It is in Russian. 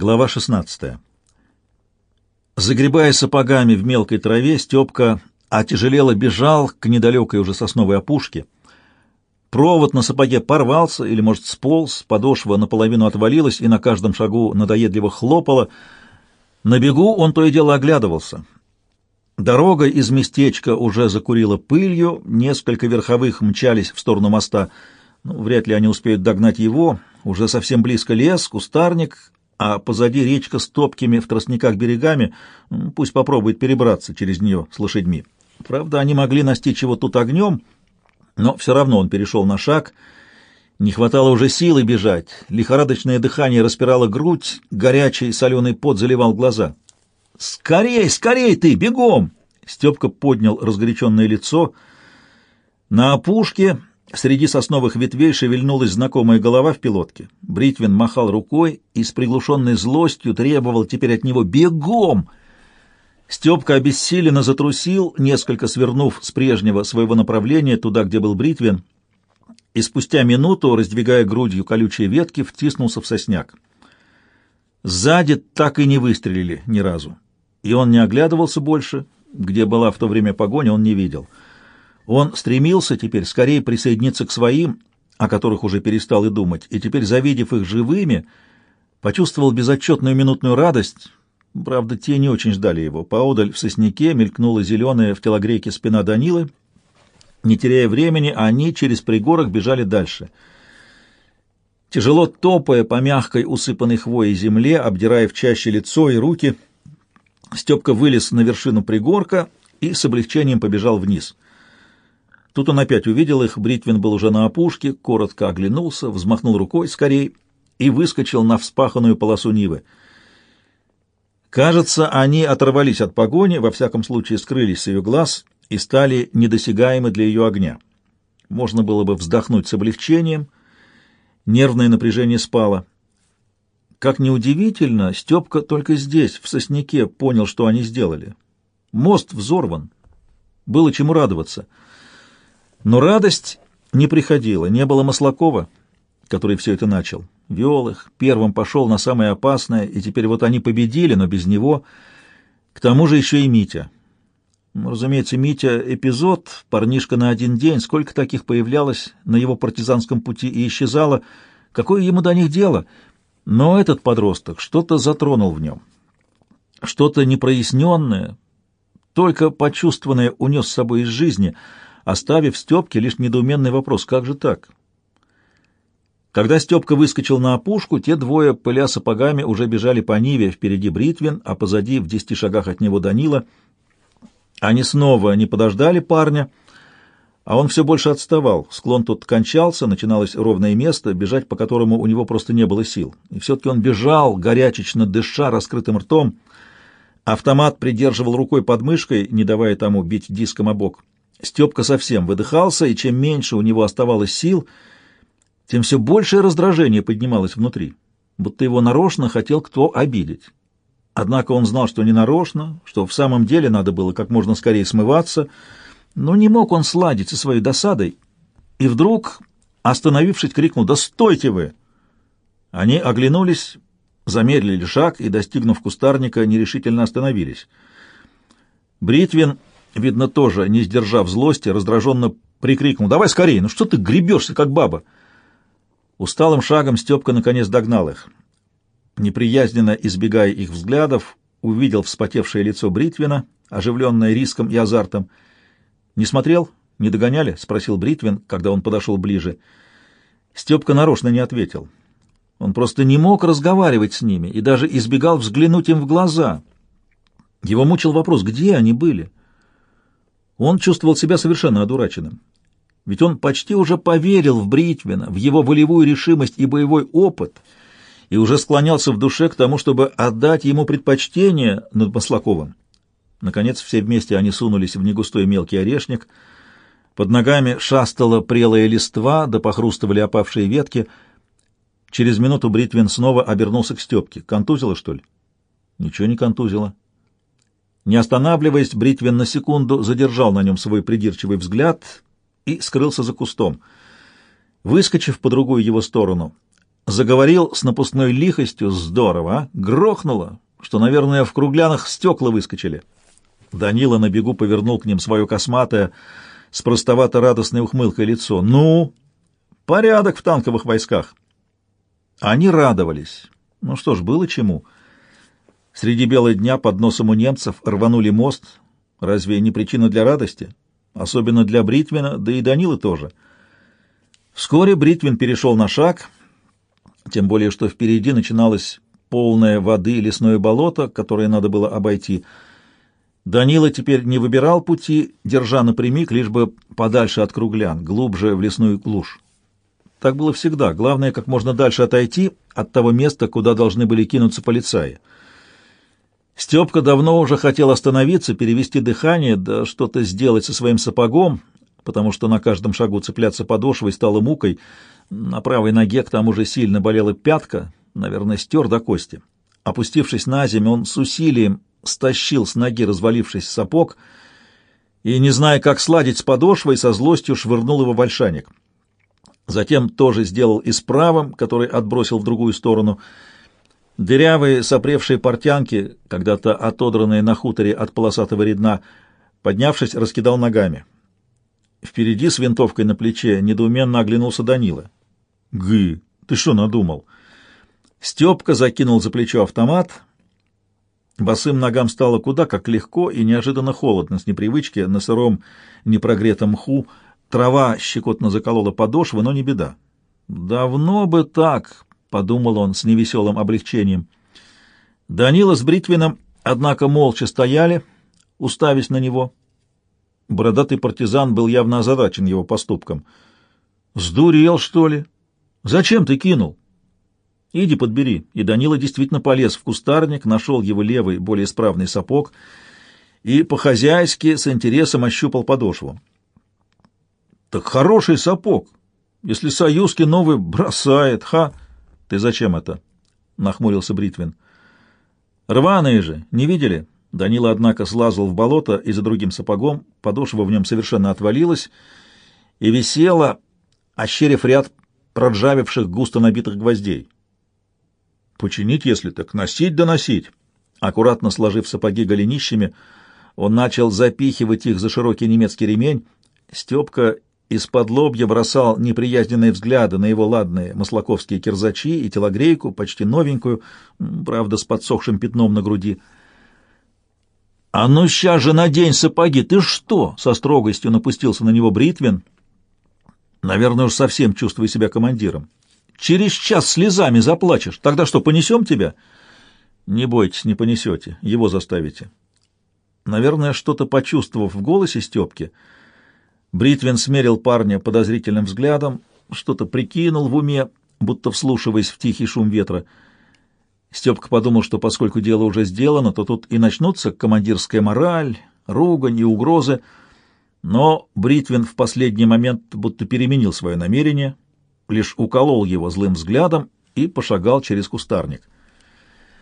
Глава 16. Загребая сапогами в мелкой траве, Степка отяжелело бежал к недалекой уже сосновой опушке. Провод на сапоге порвался или, может, сполз, подошва наполовину отвалилась и на каждом шагу надоедливо хлопала. На бегу он то и дело оглядывался. Дорога из местечка уже закурила пылью, несколько верховых мчались в сторону моста. Ну, вряд ли они успеют догнать его. Уже совсем близко лес, кустарник, а позади речка с топкими в тростниках берегами, пусть попробует перебраться через нее с лошадьми. Правда, они могли настичь его тут огнем, но все равно он перешел на шаг. Не хватало уже силы бежать, лихорадочное дыхание распирало грудь, горячий соленый пот заливал глаза. «Скорей, скорей ты, бегом!» Степка поднял разгоряченное лицо. На опушке Среди сосновых ветвей шевельнулась знакомая голова в пилотке. Бритвин махал рукой и с приглушенной злостью требовал теперь от него «Бегом!». Степка обессиленно затрусил, несколько свернув с прежнего своего направления туда, где был Бритвин, и спустя минуту, раздвигая грудью колючие ветки, втиснулся в сосняк. Сзади так и не выстрелили ни разу, и он не оглядывался больше, где была в то время погоня, он не видел — он стремился теперь скорее присоединиться к своим, о которых уже перестал и думать, и теперь, завидев их живыми, почувствовал безотчетную минутную радость. Правда, те не очень ждали его. Поодаль в сосняке мелькнула зеленая в телогрейке спина Данилы. Не теряя времени, они через пригорок бежали дальше. Тяжело топая по мягкой, усыпанной хвоей земле, обдирая в чаще лицо и руки, Степка вылез на вершину пригорка и с облегчением побежал вниз — Тут он опять увидел их, Бритвин был уже на опушке, коротко оглянулся, взмахнул рукой скорей и выскочил на вспаханную полосу Нивы. Кажется, они оторвались от погони, во всяком случае скрылись с ее глаз и стали недосягаемы для ее огня. Можно было бы вздохнуть с облегчением, нервное напряжение спало. Как неудивительно, Степка только здесь, в сосняке, понял, что они сделали. Мост взорван. Было чему радоваться — но радость не приходила, не было Маслакова, который все это начал. Вел их, первым пошел на самое опасное, и теперь вот они победили, но без него. К тому же еще и Митя. Ну, разумеется, Митя — эпизод, парнишка на один день, сколько таких появлялось на его партизанском пути и исчезало, какое ему до них дело? Но этот подросток что-то затронул в нем, что-то непроясненное, только почувствованное унес с собой из жизни — оставив Степке лишь недоуменный вопрос «Как же так?». Когда Степка выскочил на опушку, те двое, пыля сапогами, уже бежали по Ниве, впереди Бритвин, а позади, в десяти шагах от него, Данила. Они снова не подождали парня, а он все больше отставал. Склон тут кончался, начиналось ровное место, бежать по которому у него просто не было сил. И все-таки он бежал, горячечно дыша, раскрытым ртом. Автомат придерживал рукой под мышкой, не давая тому бить диском о бок. Степка совсем выдыхался, и чем меньше у него оставалось сил, тем все большее раздражение поднималось внутри, будто его нарочно хотел кто обидеть. Однако он знал, что не нарочно, что в самом деле надо было как можно скорее смываться, но не мог он сладить со своей досадой, и вдруг, остановившись, крикнул «Да стойте вы!». Они оглянулись, замедлили шаг и, достигнув кустарника, нерешительно остановились. Бритвин видно, тоже, не сдержав злости, раздраженно прикрикнул. «Давай скорее! Ну что ты гребешься, как баба?» Усталым шагом Степка наконец догнал их. Неприязненно избегая их взглядов, увидел вспотевшее лицо Бритвина, оживленное риском и азартом. «Не смотрел? Не догоняли?» — спросил Бритвин, когда он подошел ближе. Степка нарочно не ответил. Он просто не мог разговаривать с ними и даже избегал взглянуть им в глаза. Его мучил вопрос, где они были. Он чувствовал себя совершенно одураченным. Ведь он почти уже поверил в Бритвина, в его волевую решимость и боевой опыт, и уже склонялся в душе к тому, чтобы отдать ему предпочтение над Маслаковым. Наконец, все вместе они сунулись в негустой мелкий орешник. Под ногами шастала прелая листва, да похрустывали опавшие ветки. Через минуту Бритвин снова обернулся к Степке. «Контузило, что ли?» «Ничего не контузило». Не останавливаясь, Бритвин на секунду задержал на нем свой придирчивый взгляд и скрылся за кустом. Выскочив по другую его сторону, Заговорил с напускной лихостью здорово, а? Грохнуло, что, наверное, в круглянах стекла выскочили. Данила на бегу повернул к ним свое косматое, с простовато-радостной ухмылкой лицо. «Ну, порядок в танковых войсках!» Они радовались. Ну что ж, было чему. Среди бела дня под носом у немцев рванули мост. Разве не причина для радости? Особенно для Бритвина, да и Данилы тоже. Вскоре Бритвин перешел на шаг, тем более что впереди начиналось полное воды лесное болото, которое надо было обойти — Данила теперь не выбирал пути, держа напрямик, лишь бы подальше от круглян, глубже в лесную глушь. Так было всегда. Главное, как можно дальше отойти от того места, куда должны были кинуться полицаи. Степка давно уже хотел остановиться, перевести дыхание, да что-то сделать со своим сапогом, потому что на каждом шагу цепляться подошвой стало мукой. На правой ноге к тому же сильно болела пятка, наверное, стер до кости. Опустившись на землю, он с усилием стащил с ноги развалившийся сапог и, не зная, как сладить с подошвой, со злостью швырнул его в. Затем тоже сделал и с правым, который отбросил в другую сторону. Дырявые сопревшие портянки, когда-то отодранные на хуторе от полосатого редна, поднявшись, раскидал ногами. Впереди с винтовкой на плече недоуменно оглянулся Данила. «Гы, ты что надумал?» Степка закинул за плечо автомат — Босым ногам стало куда как легко и неожиданно холодно с непривычки на сыром непрогретом мху. Трава щекотно заколола подошвы, но не беда. «Давно бы так», — подумал он с невеселым облегчением. Данила с Бритвином, однако, молча стояли, уставясь на него. Бородатый партизан был явно озадачен его поступком. «Сдурел, что ли? Зачем ты кинул?» «Иди подбери». И Данила действительно полез в кустарник, нашел его левый, более исправный сапог и по-хозяйски с интересом ощупал подошву. «Так хороший сапог. Если Союзки новый бросает, ха!» «Ты зачем это?» — нахмурился Бритвин. «Рваные же, не видели?» Данила, однако, слазал в болото и за другим сапогом, подошва в нем совершенно отвалилась и висела, ощерив ряд проджавивших густо набитых гвоздей. Починить, если так, носить да носить. Аккуратно сложив сапоги голенищами, он начал запихивать их за широкий немецкий ремень. Степка из-под лобья бросал неприязненные взгляды на его ладные маслаковские кирзачи и телогрейку, почти новенькую, правда, с подсохшим пятном на груди. «А ну ща же надень сапоги! Ты что?» — со строгостью напустился на него Бритвин. Наверное, уж совсем чувствую себя командиром. Через час слезами заплачешь. Тогда что, понесем тебя? Не бойтесь, не понесете. Его заставите. Наверное, что-то почувствовав в голосе Степки, Бритвин смерил парня подозрительным взглядом, что-то прикинул в уме, будто вслушиваясь в тихий шум ветра. Степка подумал, что поскольку дело уже сделано, то тут и начнутся командирская мораль, ругань и угрозы, но Бритвин в последний момент будто переменил свое намерение — лишь уколол его злым взглядом и пошагал через кустарник.